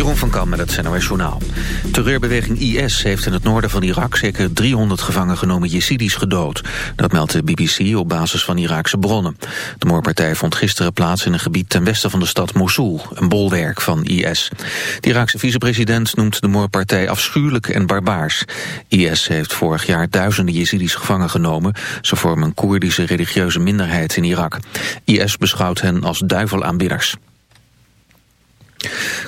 Jeroen van Kam met het NOS Journaal. Terreurbeweging IS heeft in het noorden van Irak zeker 300 gevangen genomen Jezidis gedood. Dat meldt de BBC op basis van Iraakse bronnen. De moordpartij vond gisteren plaats in een gebied ten westen van de stad Mosul, een bolwerk van IS. De Iraakse vicepresident noemt de moordpartij afschuwelijk en barbaars. IS heeft vorig jaar duizenden Jezidis gevangen genomen. Ze vormen een Koerdische religieuze minderheid in Irak. IS beschouwt hen als duivelaanbidders.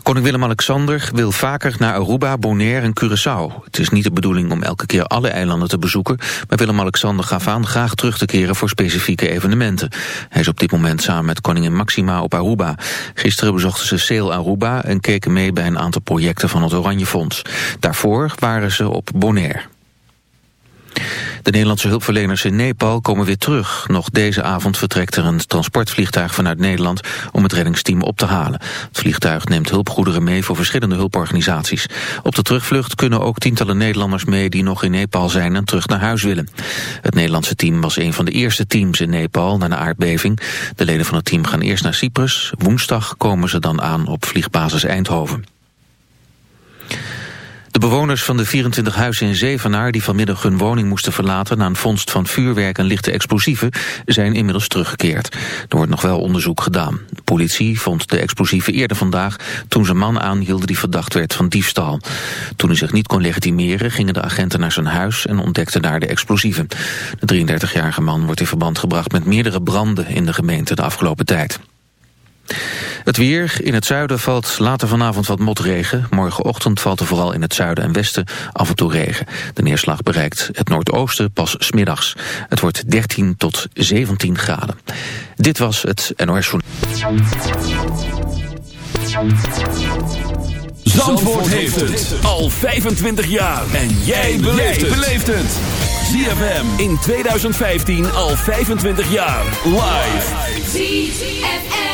Koning Willem-Alexander wil vaker naar Aruba, Bonaire en Curaçao. Het is niet de bedoeling om elke keer alle eilanden te bezoeken... maar Willem-Alexander gaf aan graag terug te keren voor specifieke evenementen. Hij is op dit moment samen met koningin Maxima op Aruba. Gisteren bezochten ze Sail Aruba en keken mee bij een aantal projecten van het Oranje Fonds. Daarvoor waren ze op Bonaire. De Nederlandse hulpverleners in Nepal komen weer terug. Nog deze avond vertrekt er een transportvliegtuig vanuit Nederland om het reddingsteam op te halen. Het vliegtuig neemt hulpgoederen mee voor verschillende hulporganisaties. Op de terugvlucht kunnen ook tientallen Nederlanders mee die nog in Nepal zijn en terug naar huis willen. Het Nederlandse team was een van de eerste teams in Nepal na de aardbeving. De leden van het team gaan eerst naar Cyprus. Woensdag komen ze dan aan op vliegbasis Eindhoven. De bewoners van de 24 huizen in Zevenaar die vanmiddag hun woning moesten verlaten na een vondst van vuurwerk en lichte explosieven zijn inmiddels teruggekeerd. Er wordt nog wel onderzoek gedaan. De politie vond de explosieven eerder vandaag toen een man aanhielden die verdacht werd van diefstal. Toen hij zich niet kon legitimeren gingen de agenten naar zijn huis en ontdekten daar de explosieven. De 33-jarige man wordt in verband gebracht met meerdere branden in de gemeente de afgelopen tijd. Het weer. In het zuiden valt later vanavond wat motregen. Morgenochtend valt er vooral in het zuiden en westen af en toe regen. De neerslag bereikt het noordoosten pas smiddags. Het wordt 13 tot 17 graden. Dit was het NOS Journal. Zandvoort heeft het al 25 jaar. En jij beleeft het. ZFM in 2015 al 25 jaar. Live.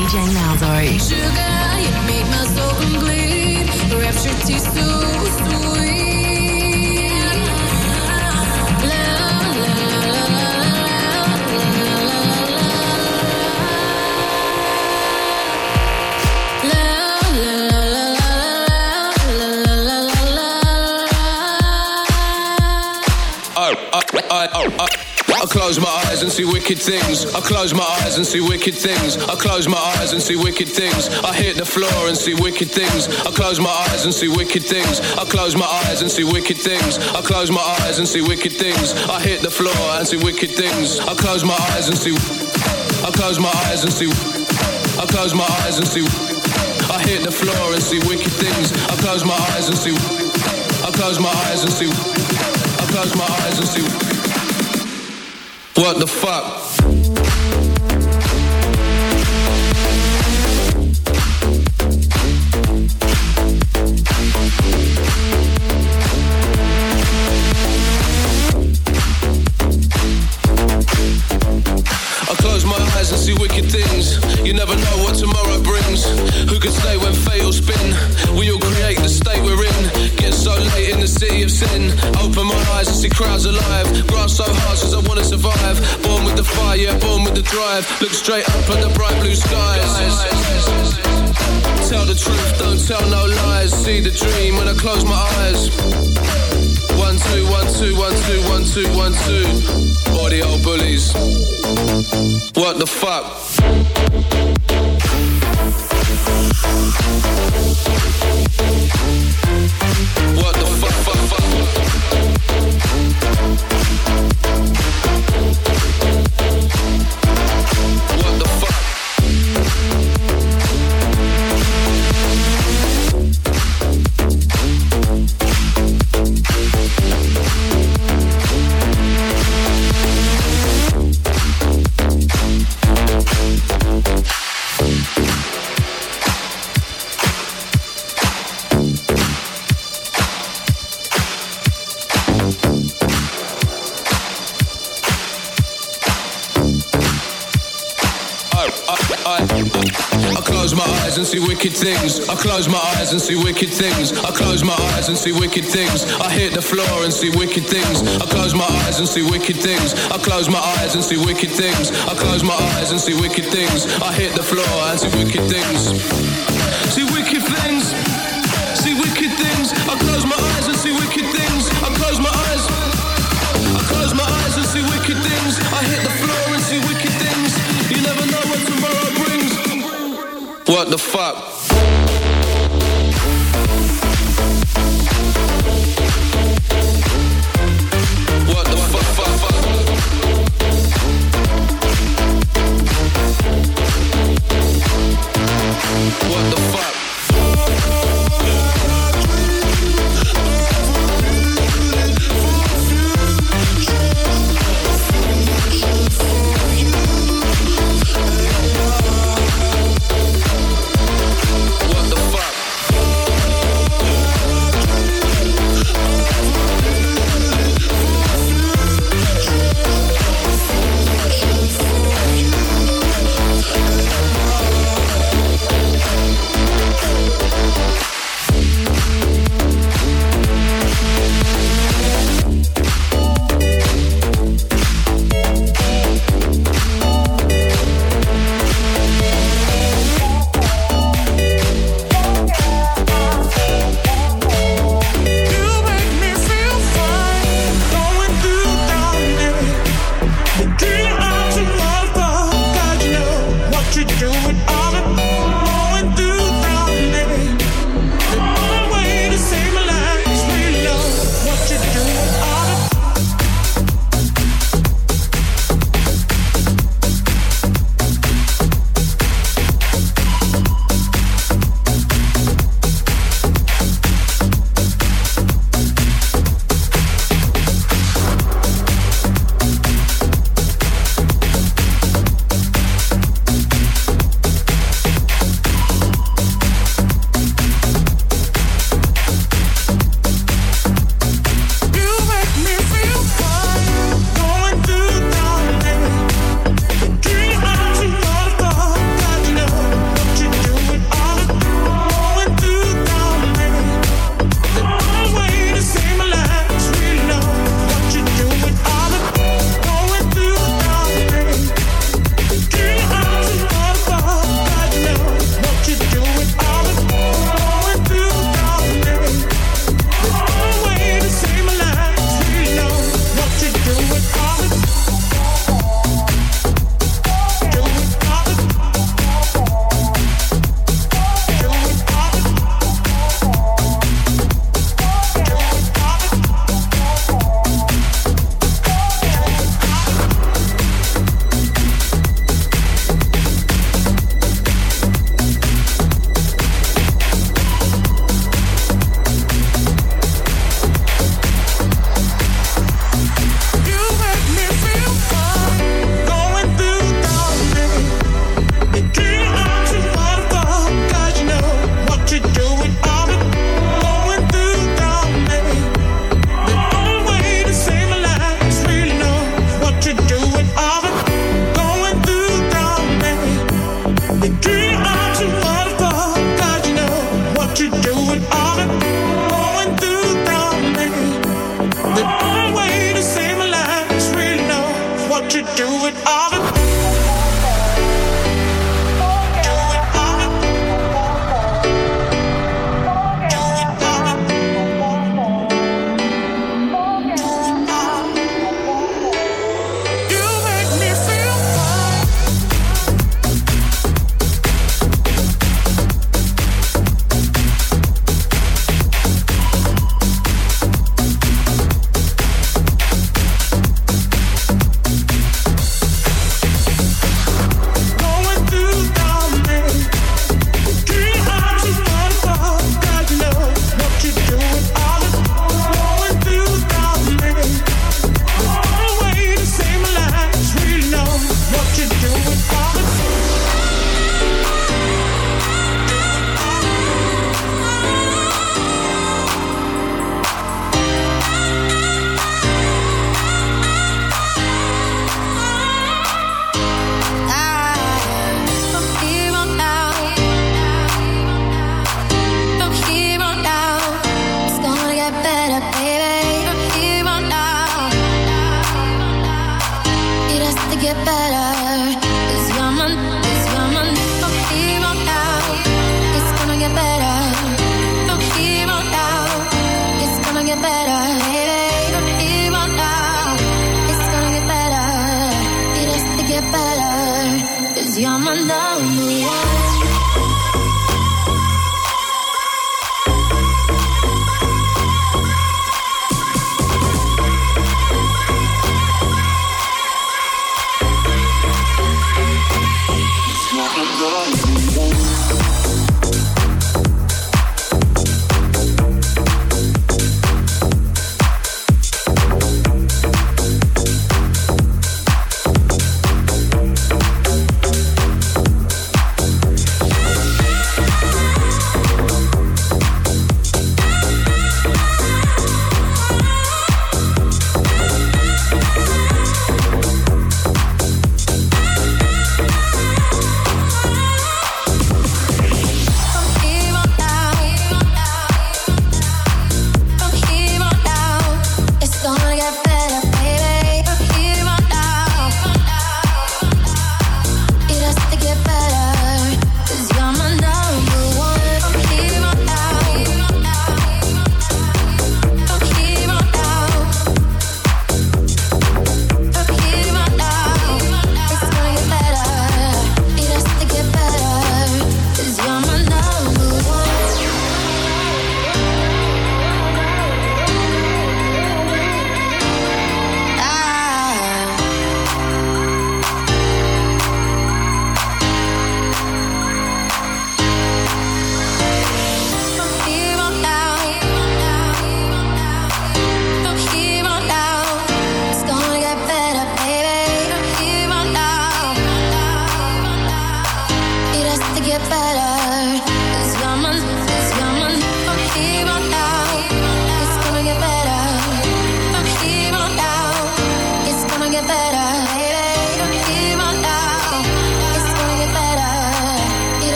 Malzo. Sugar, you make my soul complete. Rapture tastes so sweet. La, la, la, I, close my eyes and see wicked things. I close my eyes and see wicked things. I close my eyes and see wicked things. I hit the floor and see wicked things. I close my eyes and see wicked things. I close my eyes and see wicked things. I close my eyes and see wicked things. I hit the floor and see wicked things. I close my eyes and see. I close my eyes and see. I close my eyes and see. I hit the floor and see wicked things. I close my eyes and see. I close my eyes and see. I close my eyes and see. What the fuck? See wicked things. You never know what tomorrow brings. Who can say when fate will spin? We all create the state we're in. Get so late in the city of sin. Open my eyes and see crowds alive. Grass so hard cause I wanna survive. Born with the fire, yeah, born with the drive. Look straight up at the bright blue skies. Tell the truth, don't tell no lies. See the dream when I close my eyes. One, two, one, two, one, two, one, two, one, two. All the old bullies. What the fuck? Wicked things. I close my eyes and see wicked things. I close my eyes and see wicked things. I hit the floor and see wicked things. I close my eyes and see wicked things. I close my eyes and see wicked things. I close my eyes and see wicked things. I hit the floor and see wicked things. See wicked things. See wicked things. I close my eyes and see wicked things. What the fuck?